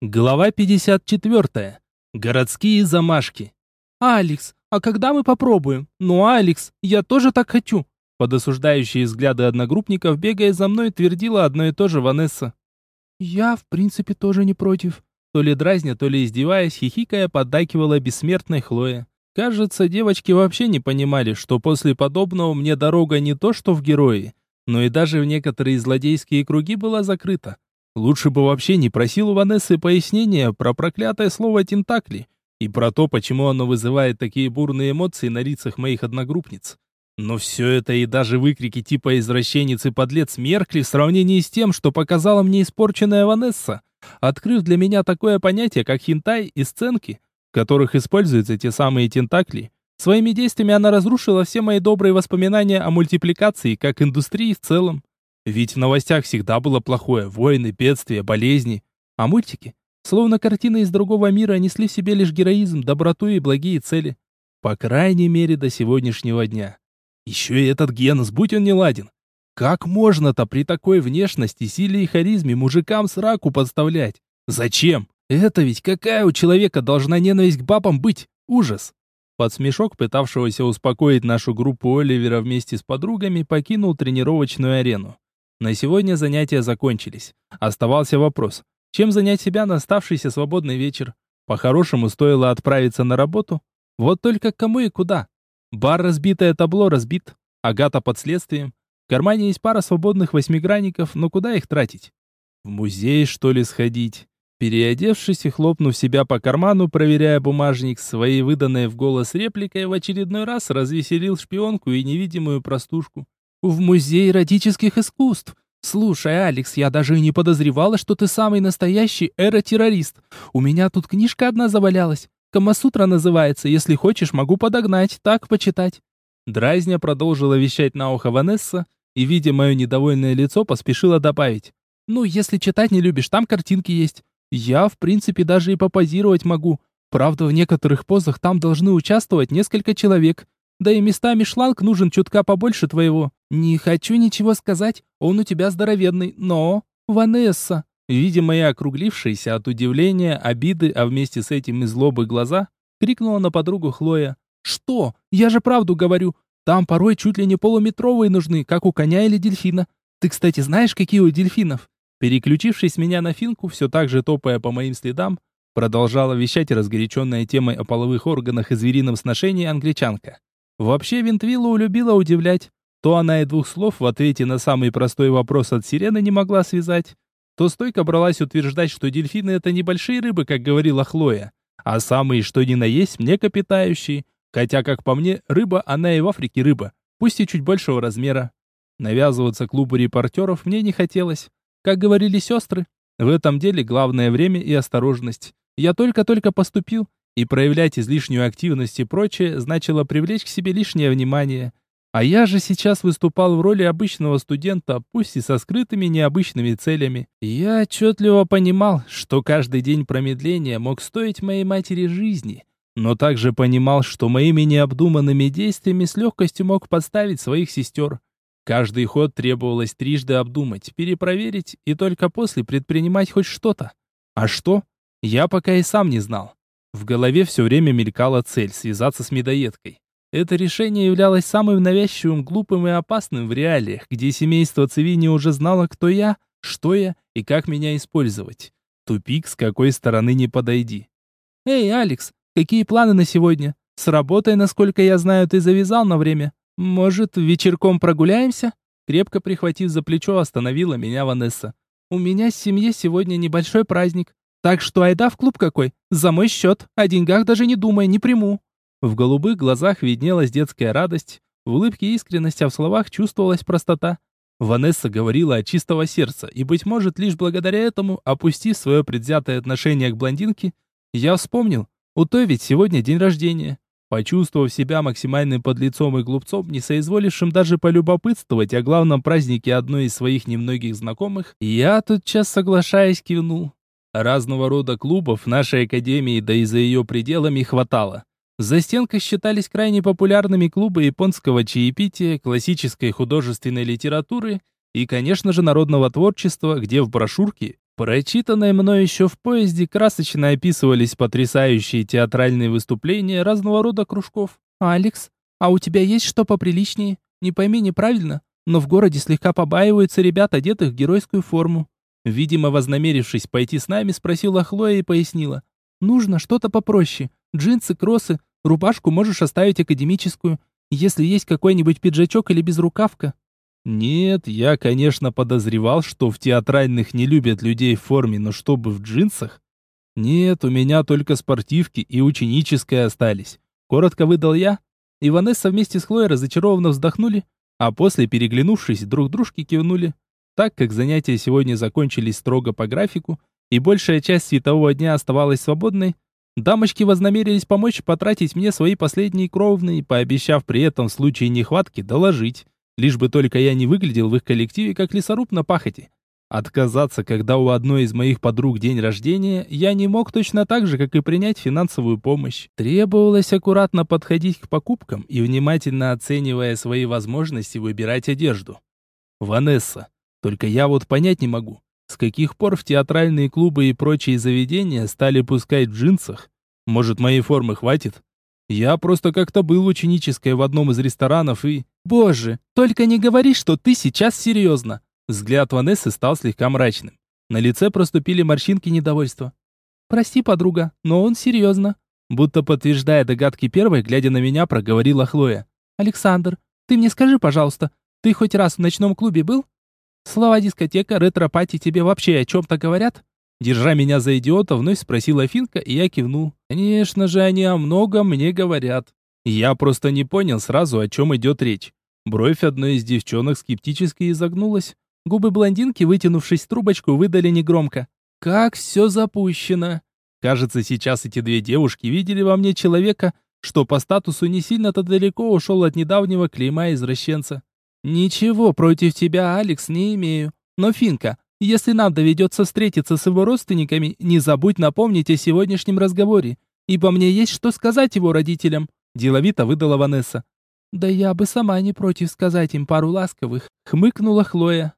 Глава 54. Городские замашки. «Алекс, а когда мы попробуем? Ну, Алекс, я тоже так хочу!» Под осуждающие взгляды одногруппников, бегая за мной, твердила одно и то же Ванесса. «Я, в принципе, тоже не против». То ли дразня, то ли издеваясь, хихикая, поддакивала бессмертной Хлоя. Кажется, девочки вообще не понимали, что после подобного мне дорога не то что в герои, но и даже в некоторые злодейские круги была закрыта. Лучше бы вообще не просил у Ванессы пояснения про проклятое слово «тентакли» и про то, почему оно вызывает такие бурные эмоции на лицах моих одногруппниц. Но все это и даже выкрики типа «извращенец» и «подлец» меркли в сравнении с тем, что показала мне испорченная Ванесса, открыв для меня такое понятие, как хинтай и сценки, в которых используются те самые тентакли. Своими действиями она разрушила все мои добрые воспоминания о мультипликации как индустрии в целом. Ведь в новостях всегда было плохое: войны, бедствия, болезни. А мультики, словно картины из другого мира, несли в себе лишь героизм, доброту и благие цели. По крайней мере, до сегодняшнего дня. Еще и этот Генос, будь он не ладен. Как можно-то при такой внешности, силе и харизме мужикам сраку подставлять? Зачем? Это ведь какая у человека должна ненависть к бабам быть? Ужас. Под смешок пытавшегося успокоить нашу группу Оливера вместе с подругами покинул тренировочную арену. На сегодня занятия закончились. Оставался вопрос, чем занять себя на оставшийся свободный вечер? По-хорошему стоило отправиться на работу. Вот только кому и куда? Бар разбитое табло разбит. Агата под следствием. В кармане есть пара свободных восьмигранников, но куда их тратить? В музей, что ли, сходить? Переодевшись и хлопнув себя по карману, проверяя бумажник, своей выданной в голос репликой в очередной раз развеселил шпионку и невидимую простушку. В музей эротических искусств. Слушай, Алекс, я даже и не подозревала, что ты самый настоящий эротеррорист. У меня тут книжка одна завалялась. Камасутра называется. Если хочешь, могу подогнать, так почитать. Дразня продолжила вещать на ухо Ванесса и, видя мое недовольное лицо, поспешила добавить. Ну, если читать не любишь, там картинки есть. Я, в принципе, даже и попозировать могу. Правда, в некоторых позах там должны участвовать несколько человек. Да и местами шланг нужен чутка побольше твоего. Не хочу ничего сказать, он у тебя здоровенный, но... Ванесса!» Видя мои округлившиеся от удивления, обиды, а вместе с этим и злобы глаза, крикнула на подругу Хлоя. «Что? Я же правду говорю. Там порой чуть ли не полуметровые нужны, как у коня или дельфина. Ты, кстати, знаешь, какие у дельфинов?» Переключившись меня на финку, все так же топая по моим следам, продолжала вещать разгоряченная темой о половых органах и зверином сношении англичанка. Вообще Винтвиллу любила удивлять. То она и двух слов в ответе на самый простой вопрос от сирены не могла связать, то стойко бралась утверждать, что дельфины это небольшие рыбы, как говорила Хлоя, а самые что ни на есть млекопитающие, хотя, как по мне, рыба, она и в Африке рыба, пусть и чуть большего размера. Навязываться клубу репортеров мне не хотелось. Как говорили сестры, в этом деле главное время и осторожность. Я только-только поступил, и проявлять излишнюю активность и прочее значило привлечь к себе лишнее внимание. А я же сейчас выступал в роли обычного студента, пусть и со скрытыми необычными целями. Я отчетливо понимал, что каждый день промедления мог стоить моей матери жизни, но также понимал, что моими необдуманными действиями с легкостью мог подставить своих сестер. Каждый ход требовалось трижды обдумать, перепроверить и только после предпринимать хоть что-то. А что? Я пока и сам не знал. В голове все время мелькала цель связаться с медоедкой. Это решение являлось самым навязчивым, глупым и опасным в реалиях, где семейство Цивини уже знало, кто я, что я и как меня использовать. Тупик, с какой стороны не подойди. «Эй, Алекс, какие планы на сегодня? С работой, насколько я знаю, ты завязал на время. Может, вечерком прогуляемся?» Крепко прихватив за плечо, остановила меня Ванесса. «У меня в семье сегодня небольшой праздник. Так что айда в клуб какой, за мой счет, о деньгах даже не думай, не приму». В голубых глазах виднелась детская радость, в улыбке искренность, а в словах чувствовалась простота. Ванесса говорила от чистого сердца, и, быть может, лишь благодаря этому, опустив свое предвзятое отношение к блондинке, я вспомнил, у той ведь сегодня день рождения. Почувствовав себя максимальным подлецом и глупцом, не соизволившим даже полюбопытствовать о главном празднике одной из своих немногих знакомых, я тотчас соглашаясь кивнул. Разного рода клубов в нашей академии, да и за ее пределами хватало. За стенкой считались крайне популярными клубы японского чаепития, классической художественной литературы и, конечно же, народного творчества, где в брошюрке прочитанной мной еще в поезде красочно описывались потрясающие театральные выступления разного рода кружков. «Алекс, а у тебя есть что поприличнее? Не пойми неправильно, но в городе слегка побаиваются ребят, одетых в геройскую форму». Видимо, вознамерившись пойти с нами, спросила Хлоя и пояснила. «Нужно что-то попроще. Джинсы, кроссы, рубашку можешь оставить академическую. Если есть какой-нибудь пиджачок или безрукавка, нет, я, конечно, подозревал, что в театральных не любят людей в форме, но чтобы в джинсах? Нет, у меня только спортивки и ученические остались. Коротко выдал я, и Ванесса вместе с Хлоей разочарованно вздохнули, а после, переглянувшись, друг дружке кивнули. Так как занятия сегодня закончились строго по графику, и большая часть светового дня оставалась свободной, дамочки вознамерились помочь потратить мне свои последние кровные, пообещав при этом в случае нехватки доложить лишь бы только я не выглядел в их коллективе как лесоруб на пахоте. Отказаться, когда у одной из моих подруг день рождения, я не мог точно так же, как и принять финансовую помощь. Требовалось аккуратно подходить к покупкам и внимательно оценивая свои возможности выбирать одежду. Ванесса, только я вот понять не могу, с каких пор в театральные клубы и прочие заведения стали пускать в джинсах? Может, моей формы хватит? Я просто как-то был ученической в одном из ресторанов и... Боже, только не говори, что ты сейчас серьезно. Взгляд Ванессы стал слегка мрачным. На лице проступили морщинки недовольства. Прости, подруга, но он серьезно. Будто подтверждая догадки первой, глядя на меня, проговорила Хлоя. Александр, ты мне скажи, пожалуйста, ты хоть раз в ночном клубе был? Слова дискотека, ретро-пати тебе вообще о чем-то говорят? Держа меня за идиота, вновь спросила Финка, и я кивнул. Конечно же, они о многом мне говорят. Я просто не понял сразу, о чем идет речь. Бровь одной из девчонок скептически изогнулась. Губы блондинки, вытянувшись в трубочку, выдали негромко. «Как все запущено!» Кажется, сейчас эти две девушки видели во мне человека, что по статусу не сильно-то далеко ушел от недавнего клейма извращенца. «Ничего против тебя, Алекс, не имею. Но, Финка, если нам доведется встретиться с его родственниками, не забудь напомнить о сегодняшнем разговоре, ибо мне есть что сказать его родителям», – деловито выдала Ванесса. «Да я бы сама не против сказать им пару ласковых», — хмыкнула Хлоя.